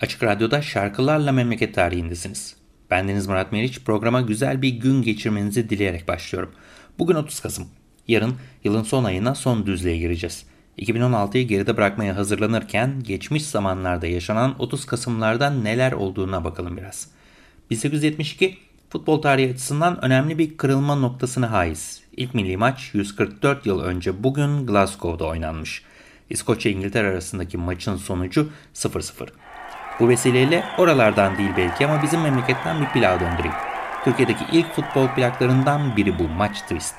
Açık Radyo'da şarkılarla memleket tarihindesiniz. Bendeniz Murat Meriç programa güzel bir gün geçirmenizi dileyerek başlıyorum. Bugün 30 Kasım. Yarın yılın son ayına son düzlüğe gireceğiz. 2016'yı geride bırakmaya hazırlanırken geçmiş zamanlarda yaşanan 30 Kasım'larda neler olduğuna bakalım biraz. 1872 futbol tarihi açısından önemli bir kırılma noktasına haiz. İlk milli maç 144 yıl önce bugün Glasgow'da oynanmış. İskoçya İngiltere arasındaki maçın sonucu 0-0. Bu vesileyle oralardan değil belki ama bizim memleketten bir plağı döndüreyim. Türkiye'deki ilk futbol plaklarından biri bu Match Twist.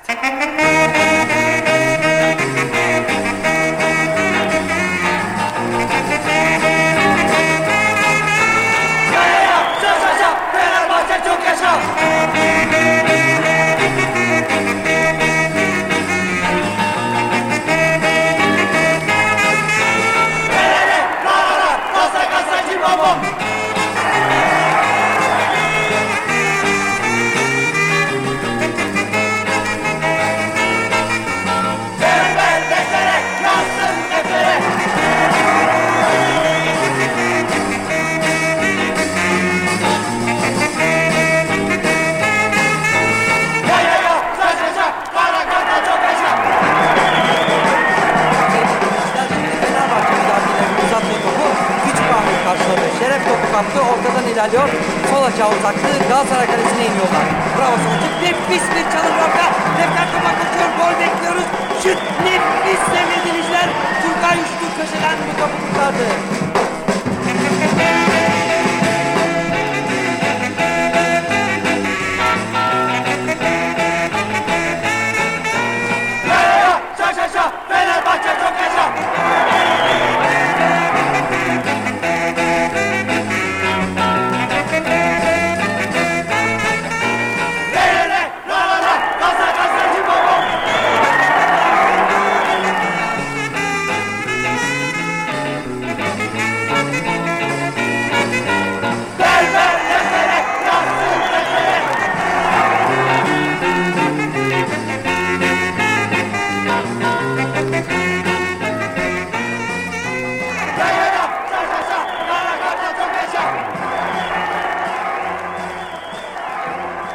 İlerliyor. Sol açığa uzaktı. Galatasaray kalesine iniyorlar. Bravo Solcuk. Nefis bir çalım orta. Tekrar topa koşuyor. Gol bekliyoruz. Şut nefis sevgili dinleyiciler. Turgay uçtu köşeden bu topu kurtardı.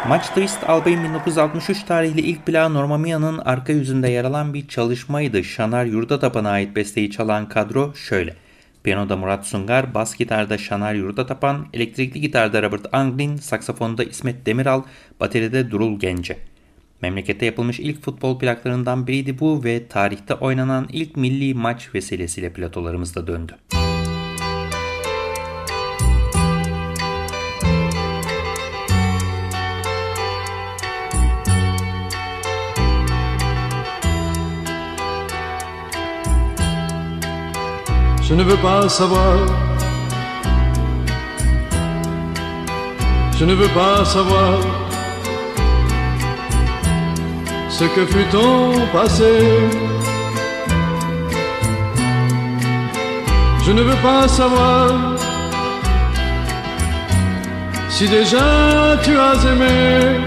Match Twist Albay'ın 1963 tarihli ilk plağı Norma Mia'nın arka yüzünde yer alan bir çalışmaydı. Şanar Yurdatapan'a ait besteyi çalan kadro şöyle. Piyanoda Murat Sungar, bas gitarda Şanar Yurdatapan, elektrikli gitarda Robert Anglin, saksafonda İsmet Demiral, bateride Durul Gence. Memlekette yapılmış ilk futbol plaklarından biriydi bu ve tarihte oynanan ilk milli maç vesilesiyle platolarımızda döndü. Je ne veux pas savoir. Je ne veux pas savoir ce que fut ton passé. Je ne veux pas savoir si déjà tu as aimé,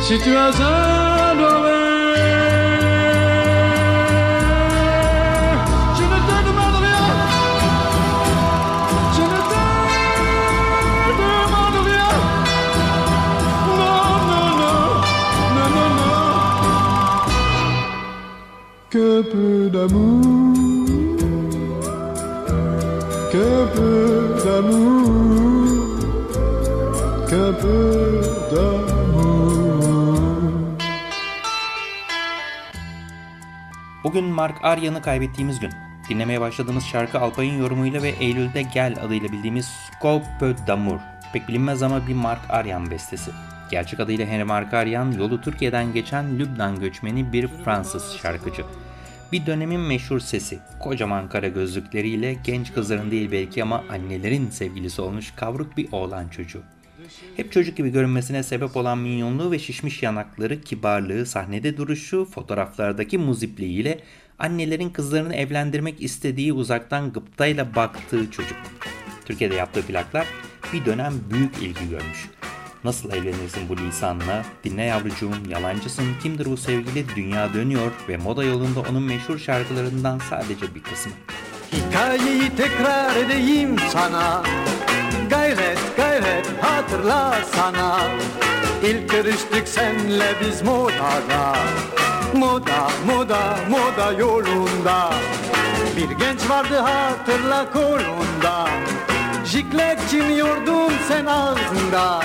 si tu as adoré. Aryan'ı kaybettiğimiz gün. Dinlemeye başladığımız şarkı Alpay'ın yorumuyla ve Eylül'de Gel adıyla bildiğimiz Scope d'Amour. Pek bilinmez ama bir Mark Aryan bestesi. Gerçek adıyla Henry Mark Aryan, yolu Türkiye'den geçen Lübnan göçmeni bir Fransız şarkıcı. Bir dönemin meşhur sesi, kocaman kara gözlükleriyle genç kızların değil belki ama annelerin sevgilisi olmuş kavruk bir oğlan çocuğu. Hep çocuk gibi görünmesine sebep olan minyonluğu ve şişmiş yanakları, kibarlığı, sahnede duruşu, fotoğraflardaki muzipliğiyle annelerin kızlarını evlendirmek istediği uzaktan gıptayla baktığı çocuk. Türkiye'de yaptığı plaklar bir dönem büyük ilgi görmüş. Nasıl evlenirsin bu lisanla? Dinle yavrucuğum, yalancısın, kimdir bu sevgili? Dünya dönüyor ve moda yolunda onun meşhur şarkılarından sadece bir kısmı. Hikayeyi tekrar edeyim sana Gayret gayret hatırla sana. İlk görüştük senle biz modada. Moda moda moda yolunda. Bir genç vardı hatırla kolunda. Jiklet çimiyordun sen ağzında.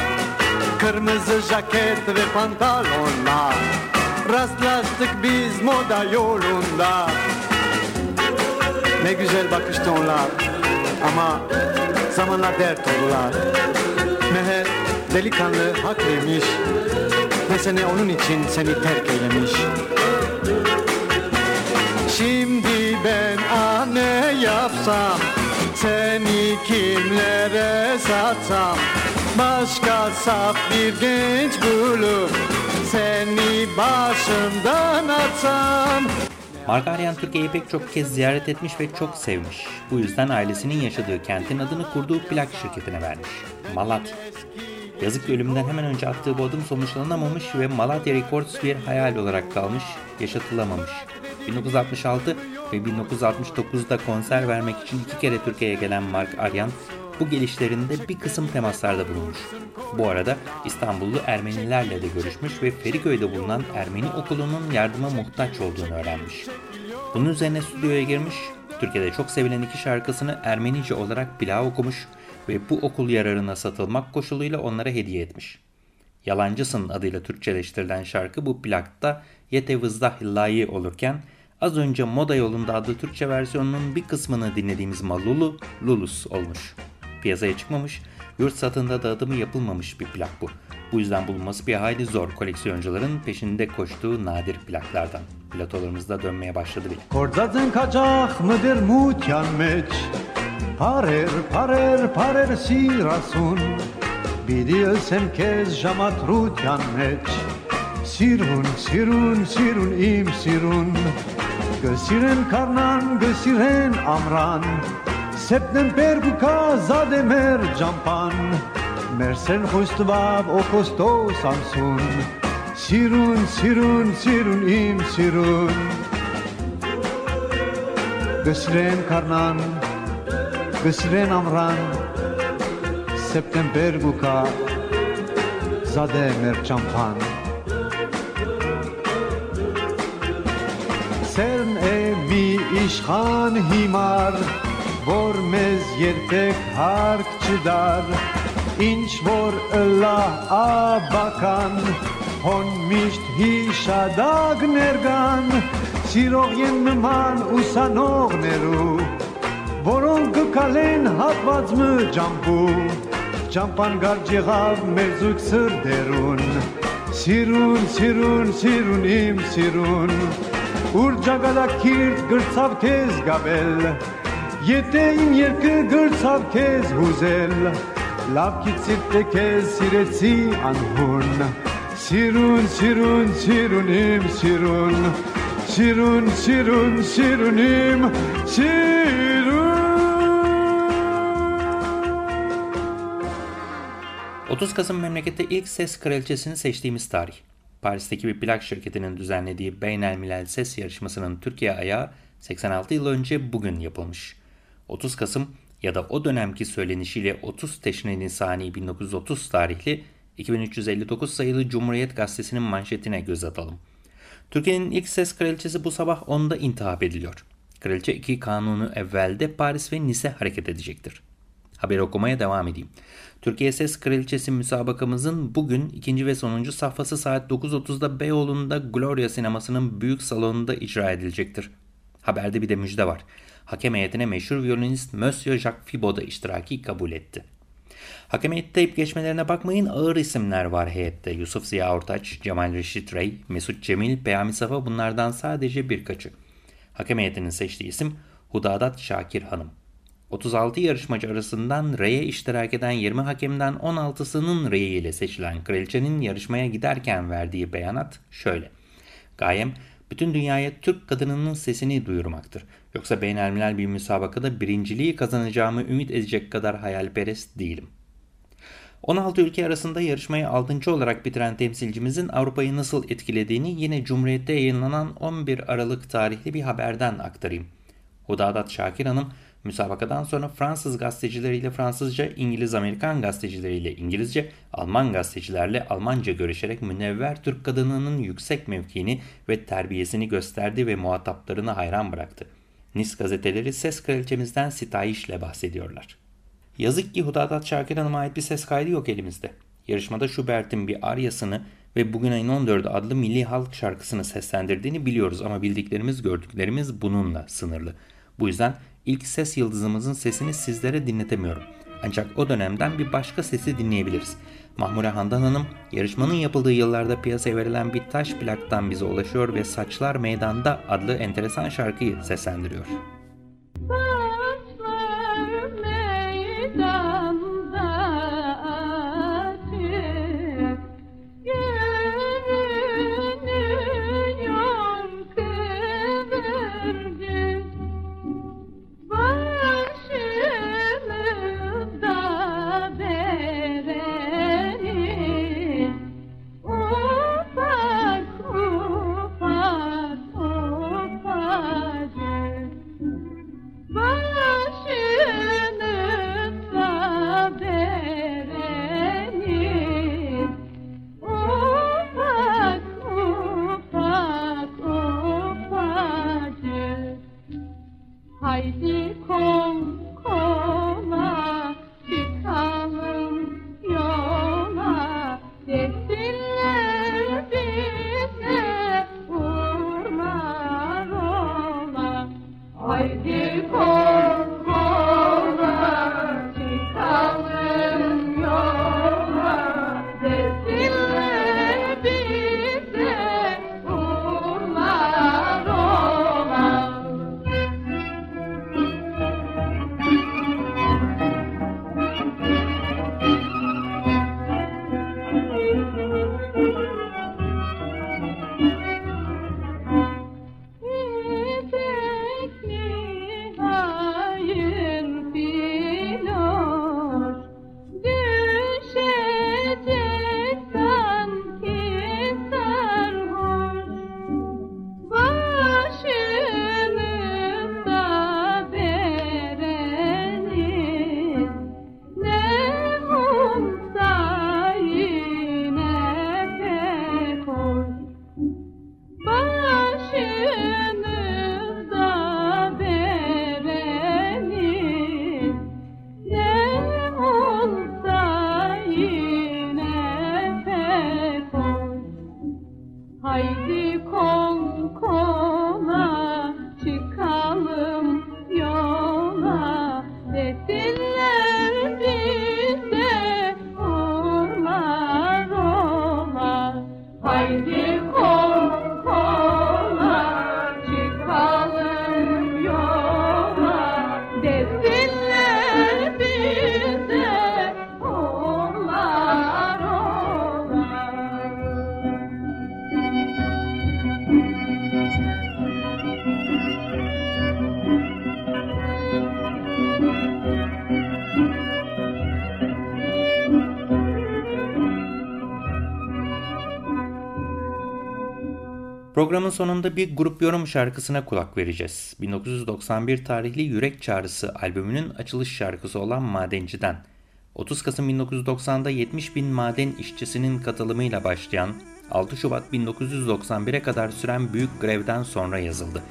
Kırmızı jaket ve pantolonla. Rastlaştık biz moda yolunda. Ne güzel bakıştı onlar. Ama zamanla dert oldular. Meğer delikanlı haklıymış Mesele onun için seni terk eylemiş. Şimdi ben anne yapsam Seni kimlere satsam? Başka saf bir genç bulup Seni başımdan atsam Margaryan Türkiye'yi pek çok kez ziyaret etmiş ve çok sevmiş. Bu yüzden ailesinin yaşadığı kentin adını kurduğu plak şirketine vermiş. Malatya. Yazık ki ölümünden hemen önce attığı bu adım sonuçlanamamış ve Malatya Records bir hayal olarak kalmış, yaşatılamamış. 1966 ve 1969'da konser vermek için iki kere Türkiye'ye gelen Mark Aryan, bu gelişlerinde bir kısım temaslarda bulunmuş. Bu arada İstanbullu Ermenilerle de görüşmüş ve Feriköy'de bulunan Ermeni okulunun yardıma muhtaç olduğunu öğrenmiş. Bunun üzerine stüdyoya girmiş, Türkiye'de çok sevilen iki şarkısını Ermenice olarak pilav okumuş ve bu okul yararına satılmak koşuluyla onlara hediye etmiş. Yalancısın adıyla Türkçeleştirilen şarkı bu plakta Yete Vızdah Hillayi olurken az önce Moda Yolunda adlı Türkçe versiyonunun bir kısmını dinlediğimiz Malulu, Lulus olmuş piyasaya çıkmamış, yurt satında dağıtımı yapılmamış bir plak bu. Bu yüzden bulunması bir hayli zor koleksiyoncuların peşinde koştuğu nadir plaklardan. Platolarımızda dönmeye başladı bile. Kordzadın kaçak mıdır mutyanmeç? Parer parer parer sirasun Biliyorsem kez jamat rutyanmeç Sirun sirun sirun im sirun Gösiren karnan gösiren amran September cu casa de mergeampan Mersen hoistvav o costo Samsun. Sirun, sirun, sirun im sirun. Gısren karnan Gısren amran. September bu ka Zade merçampan Sen evi işhan himar որ մեզ երբեք հարկ չդար ինչ որ ըլլահ աբական հոն միշտ հիշադակ ներգան սիրող են նման ուսանողներու որոնք կկալեն հատված մը ջամբու ջամպան գարջ եղավ մեր զույգ սրդերուն սիրուն սիրուն սիրուն իմ սիրուն ուր ջագալակիրտ գրցավ քեզ գաբել Jetejm jelke gërcav kez huzel Lav ki cirte sireci anhun Sirun, sirun, sirunim, sirun Sirun, sirun, sirunim, sirun 30 Kasım memlekette ilk ses kraliçesini seçtiğimiz tarih. Paris'teki bir plak şirketinin düzenlediği Beynel Beynelmilel Ses Yarışması'nın Türkiye ayağı 86 yıl önce bugün yapılmış. 30 Kasım ya da o dönemki söylenişiyle 30 Teşrin Nisani 1930 tarihli 2359 sayılı Cumhuriyet Gazetesi'nin manşetine göz atalım. Türkiye'nin ilk ses kraliçesi bu sabah 10'da intihap ediliyor. Kraliçe iki kanunu evvelde Paris ve Nice hareket edecektir. Haber okumaya devam edeyim. Türkiye Ses Kraliçesi müsabakamızın bugün ikinci ve sonuncu safhası saat 9.30'da Beyoğlu'nda Gloria sinemasının büyük salonunda icra edilecektir. Haberde bir de müjde var. Hakem heyetine meşhur violinist Monsieur Jacques Fibo da iştiraki kabul etti. Hakem heyette ip geçmelerine bakmayın ağır isimler var heyette. Yusuf Ziya Ortaç, Cemal Reşit Rey, Mesut Cemil, Peyami Safa bunlardan sadece birkaçı. Hakem heyetinin seçtiği isim Hudadat Şakir Hanım. 36 yarışmacı arasından reye iştirak eden 20 hakemden 16'sının reyi ile seçilen kraliçenin yarışmaya giderken verdiği beyanat şöyle. Gayem bütün dünyaya Türk kadınının sesini duyurmaktır. Yoksa beynelmilel bir müsabakada birinciliği kazanacağımı ümit edecek kadar hayalperest değilim. 16 ülke arasında yarışmayı 6. olarak bitiren temsilcimizin Avrupa'yı nasıl etkilediğini yine Cumhuriyet'te yayınlanan 11 Aralık tarihli bir haberden aktarayım. Hudadat Şakir Hanım müsabakadan sonra Fransız gazetecileriyle Fransızca, İngiliz-Amerikan gazetecileriyle İngilizce, Alman gazetecilerle Almanca görüşerek münevver Türk kadınının yüksek mevkiini ve terbiyesini gösterdi ve muhataplarını hayran bıraktı. Nis gazeteleri ses kraliçemizden sitayişle bahsediyorlar. Yazık ki Hudadat Şakir Hanım'a ait bir ses kaydı yok elimizde. Yarışmada Schubert'in bir aryasını ve Bugün ayın 14'ü adlı milli halk şarkısını seslendirdiğini biliyoruz ama bildiklerimiz gördüklerimiz bununla sınırlı. Bu yüzden ilk ses yıldızımızın sesini sizlere dinletemiyorum. Ancak o dönemden bir başka sesi dinleyebiliriz. Mahmure Handan Hanım yarışmanın yapıldığı yıllarda piyasaya verilen bir taş plaktan bize ulaşıyor ve Saçlar Meydanda adlı enteresan şarkıyı seslendiriyor. Programın sonunda bir grup yorum şarkısına kulak vereceğiz. 1991 tarihli Yürek Çağrısı albümünün açılış şarkısı olan Madenci'den. 30 Kasım 1990'da 70 bin maden işçisinin katılımıyla başlayan 6 Şubat 1991'e kadar süren büyük grevden sonra yazıldı.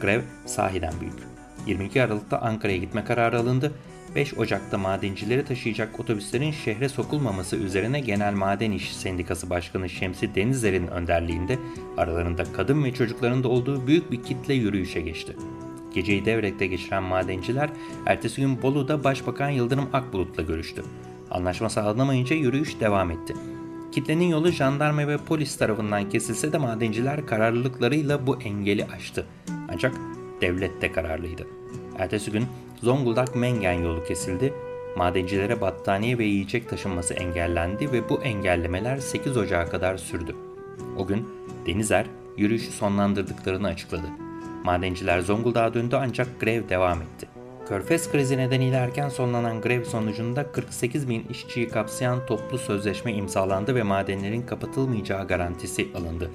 Grev sahiden büyük. 22 Aralık'ta Ankara'ya gitme kararı alındı 5 Ocak'ta madencileri taşıyacak otobüslerin şehre sokulmaması üzerine Genel Maden İş Sendikası Başkanı Şemsi Denizler'in önderliğinde aralarında kadın ve çocukların da olduğu büyük bir kitle yürüyüşe geçti. Geceyi Devrek'te geçiren madenciler ertesi gün Bolu'da Başbakan Yıldırım Akbulut'la görüştü. Anlaşma sağlanamayınca yürüyüş devam etti. Kitlenin yolu jandarma ve polis tarafından kesilse de madenciler kararlılıklarıyla bu engeli aştı. Ancak devlet de kararlıydı. Ertesi gün Zonguldak Mengen yolu kesildi, madencilere battaniye ve yiyecek taşınması engellendi ve bu engellemeler 8 Ocağı kadar sürdü. O gün Denizer yürüyüşü sonlandırdıklarını açıkladı. Madenciler Zonguldak'a döndü ancak grev devam etti. Körfez krizi nedeniyle erken sonlanan grev sonucunda 48 bin işçiyi kapsayan toplu sözleşme imzalandı ve madenlerin kapatılmayacağı garantisi alındı.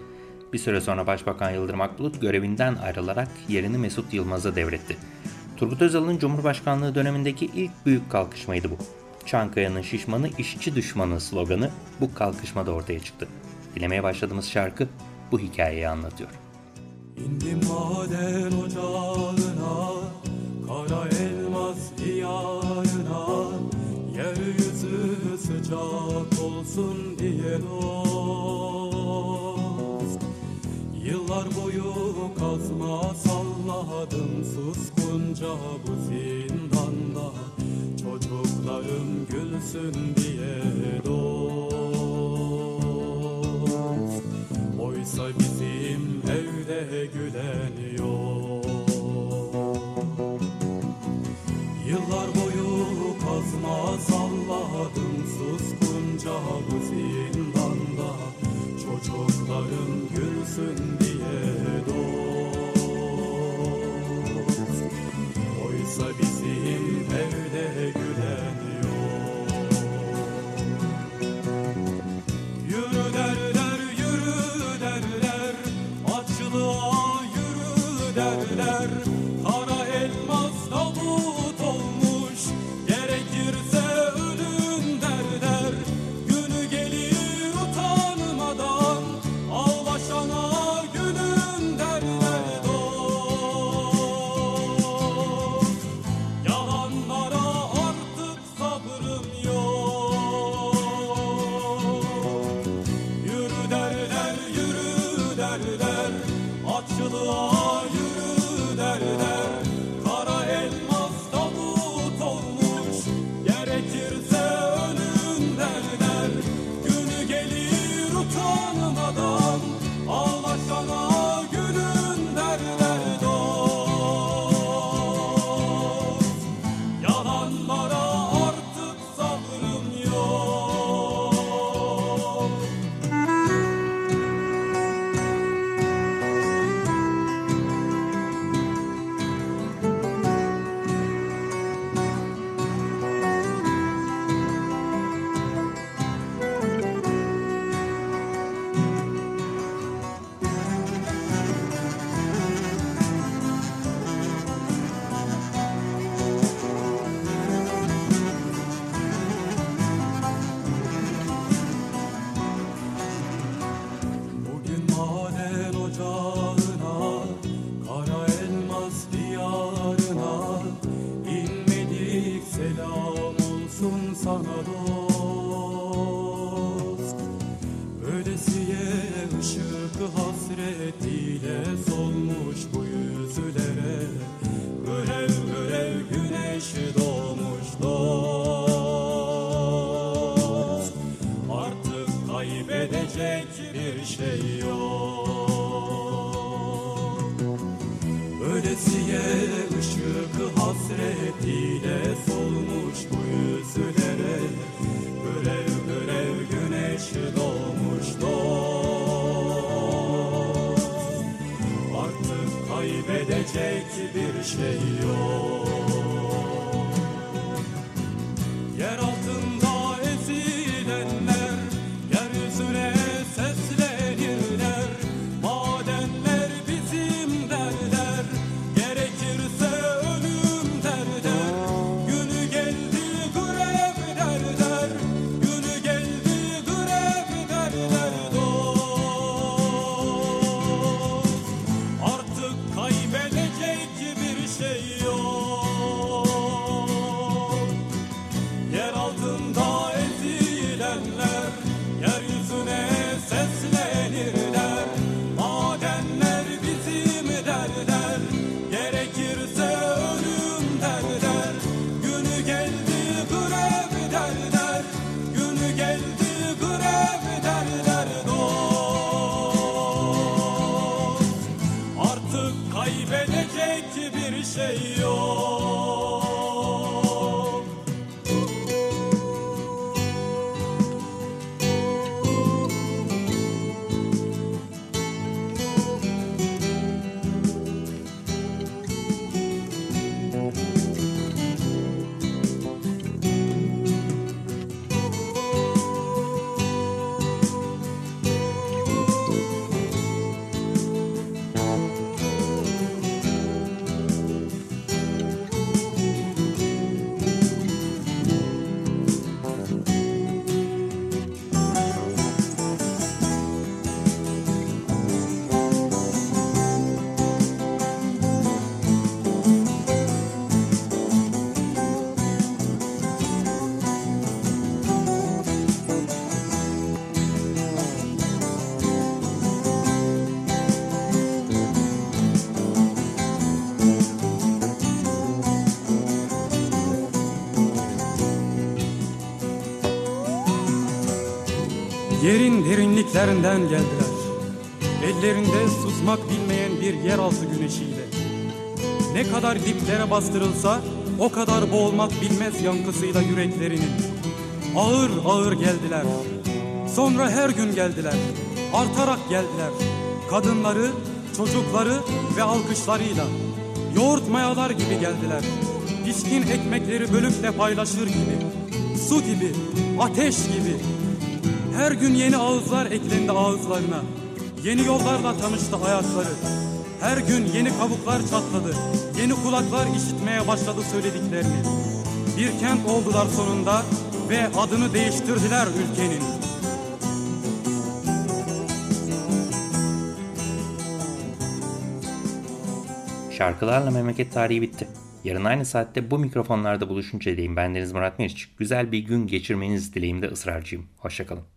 Bir süre sonra Başbakan Yıldırım Akbulut görevinden ayrılarak yerini Mesut Yılmaz'a devretti. Turgut Özal'ın Cumhurbaşkanlığı dönemindeki ilk büyük kalkışmaydı bu. Çankaya'nın şişmanı işçi düşmanı sloganı bu kalkışmada ortaya çıktı. Dinlemeye başladığımız şarkı bu hikayeyi anlatıyor. İndim maden ocağına Kara elmas diyarına Yeryüzü sıcak olsun diye dost Suskunca bu zindanda Çocuklarım gülsün diye dost. Oysa bizim evde gülen yok. Yıllar boyu kazma salladım suskunca bu zindanda Açlığa yürü derler kaybedecek bir şey yok. Ölesiye ışık hasretiyle solmuş bu yüzlere. Görev görev güneş doğmuş dost. Artık kaybedecek bir şey yok Derinliklerinden geldiler. Ellerinde susmak bilmeyen bir yeraltı güneşiyle. Ne kadar diplere bastırılsa o kadar boğulmak bilmez yankısıyla yüreklerinin. Ağır ağır geldiler. Sonra her gün geldiler. Artarak geldiler. Kadınları, çocukları ve alkışlarıyla. Yoğurt mayalar gibi geldiler. Pişkin ekmekleri bölüp de paylaşır gibi. Su gibi, ateş gibi. Her gün yeni ağızlar eklendi ağızlarına. Yeni yollarla tanıştı hayatları. Her gün yeni kabuklar çatladı. Yeni kulaklar işitmeye başladı söylediklerini. Bir kent oldular sonunda ve adını değiştirdiler ülkenin. Şarkılarla memleket tarihi bitti. Yarın aynı saatte bu mikrofonlarda buluşunca diyeyim. Bendeniz Murat Meriç. Güzel bir gün geçirmeniz dileğimde ısrarcıyım. Hoşçakalın.